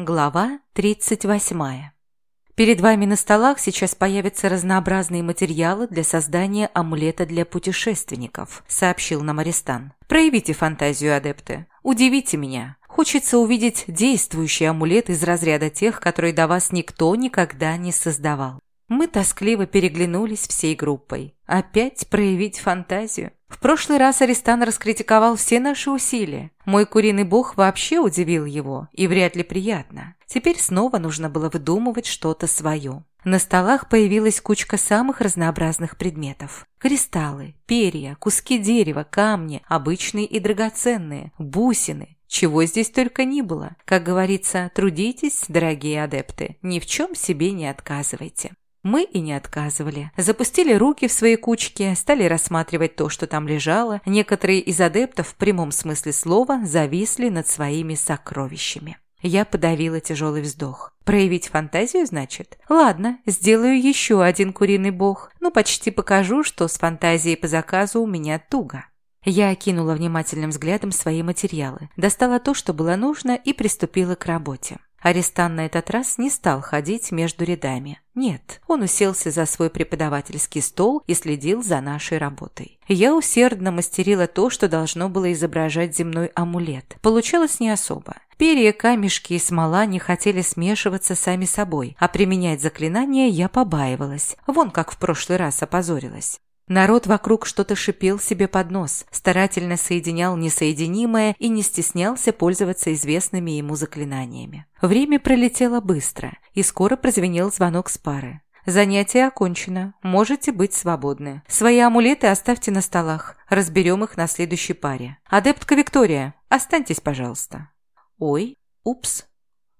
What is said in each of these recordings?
Глава 38. Перед вами на столах сейчас появятся разнообразные материалы для создания амулета для путешественников, сообщил нам Аристан. Проявите фантазию, адепты. Удивите меня. Хочется увидеть действующий амулет из разряда тех, которые до вас никто никогда не создавал. Мы тоскливо переглянулись всей группой. Опять проявить фантазию. В прошлый раз Аристан раскритиковал все наши усилия. Мой куриный бог вообще удивил его, и вряд ли приятно. Теперь снова нужно было выдумывать что-то свое. На столах появилась кучка самых разнообразных предметов. Кристаллы, перья, куски дерева, камни, обычные и драгоценные, бусины, чего здесь только не было. Как говорится, трудитесь, дорогие адепты, ни в чем себе не отказывайте. Мы и не отказывали. Запустили руки в свои кучки, стали рассматривать то, что там лежало. Некоторые из адептов в прямом смысле слова зависли над своими сокровищами. Я подавила тяжелый вздох. Проявить фантазию, значит? Ладно, сделаю еще один куриный бог. Ну, почти покажу, что с фантазией по заказу у меня туго. Я окинула внимательным взглядом свои материалы, достала то, что было нужно, и приступила к работе. Арестан на этот раз не стал ходить между рядами. Нет, он уселся за свой преподавательский стол и следил за нашей работой. Я усердно мастерила то, что должно было изображать земной амулет. Получалось не особо. Перья, камешки и смола не хотели смешиваться сами собой, а применять заклинания я побаивалась. Вон как в прошлый раз опозорилась. Народ вокруг что-то шипел себе под нос, старательно соединял несоединимое и не стеснялся пользоваться известными ему заклинаниями. Время пролетело быстро, и скоро прозвенел звонок с пары. Занятие окончено, можете быть свободны. Свои амулеты оставьте на столах, разберем их на следующей паре. Адептка Виктория, останьтесь, пожалуйста. Ой, упс.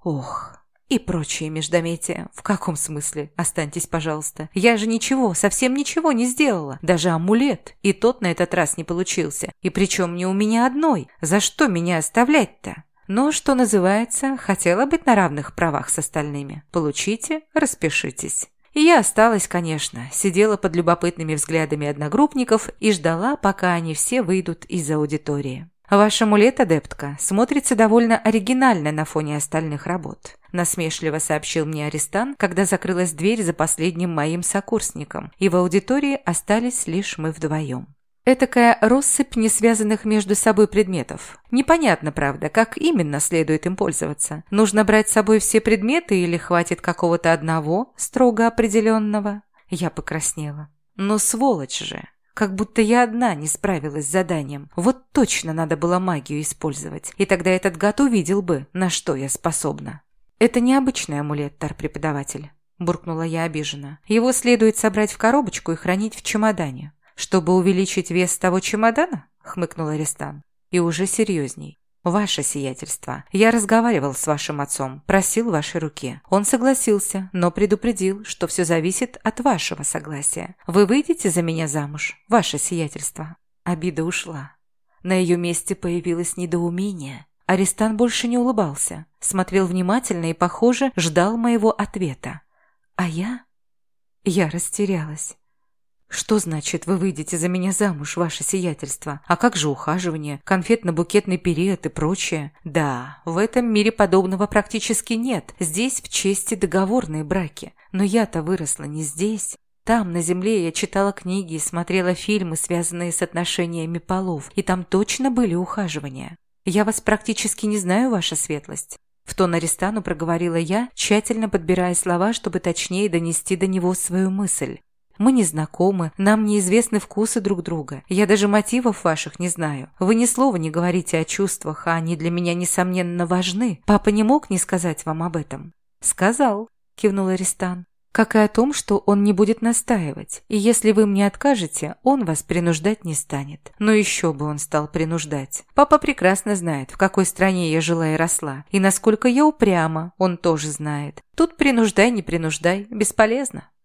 Ох, и прочие междометия. В каком смысле? Останьтесь, пожалуйста. Я же ничего, совсем ничего не сделала. Даже амулет. И тот на этот раз не получился. И причем не у меня одной. За что меня оставлять-то? Но, что называется, хотела быть на равных правах с остальными. Получите, распишитесь. И я осталась, конечно, сидела под любопытными взглядами одногруппников и ждала, пока они все выйдут из аудитории. «Ваш амулет, адептка, смотрится довольно оригинально на фоне остальных работ», насмешливо сообщил мне Аристан, когда закрылась дверь за последним моим сокурсником, и в аудитории остались лишь мы вдвоем. Этакая россыпь несвязанных между собой предметов. Непонятно, правда, как именно следует им пользоваться. Нужно брать с собой все предметы или хватит какого-то одного, строго определенного? Я покраснела. Но сволочь же! Как будто я одна не справилась с заданием. Вот точно надо было магию использовать, и тогда этот гад увидел бы, на что я способна. «Это необычный амулет, тар-преподаватель», – буркнула я обиженно. «Его следует собрать в коробочку и хранить в чемодане». «Чтобы увеличить вес того чемодана?» – хмыкнул Аристан. И уже серьезней. «Ваше сиятельство, я разговаривал с вашим отцом, просил вашей руки. Он согласился, но предупредил, что все зависит от вашего согласия. Вы выйдете за меня замуж, ваше сиятельство?» Обида ушла. На ее месте появилось недоумение. Арестан больше не улыбался, смотрел внимательно и, похоже, ждал моего ответа. А я? Я растерялась. «Что значит, вы выйдете за меня замуж, ваше сиятельство? А как же ухаживание, конфетно-букетный период и прочее? Да, в этом мире подобного практически нет. Здесь в чести договорные браки. Но я-то выросла не здесь. Там, на земле, я читала книги и смотрела фильмы, связанные с отношениями полов, и там точно были ухаживания. Я вас практически не знаю, ваша светлость». В тон Аристану проговорила я, тщательно подбирая слова, чтобы точнее донести до него свою мысль. Мы не знакомы, нам неизвестны вкусы друг друга. Я даже мотивов ваших не знаю. Вы ни слова не говорите о чувствах, а они для меня, несомненно, важны. Папа не мог не сказать вам об этом?» «Сказал», – кивнул Аристан. «Как и о том, что он не будет настаивать. И если вы мне откажете, он вас принуждать не станет. Но еще бы он стал принуждать. Папа прекрасно знает, в какой стране я жила и росла. И насколько я упряма, он тоже знает. Тут принуждай, не принуждай, бесполезно».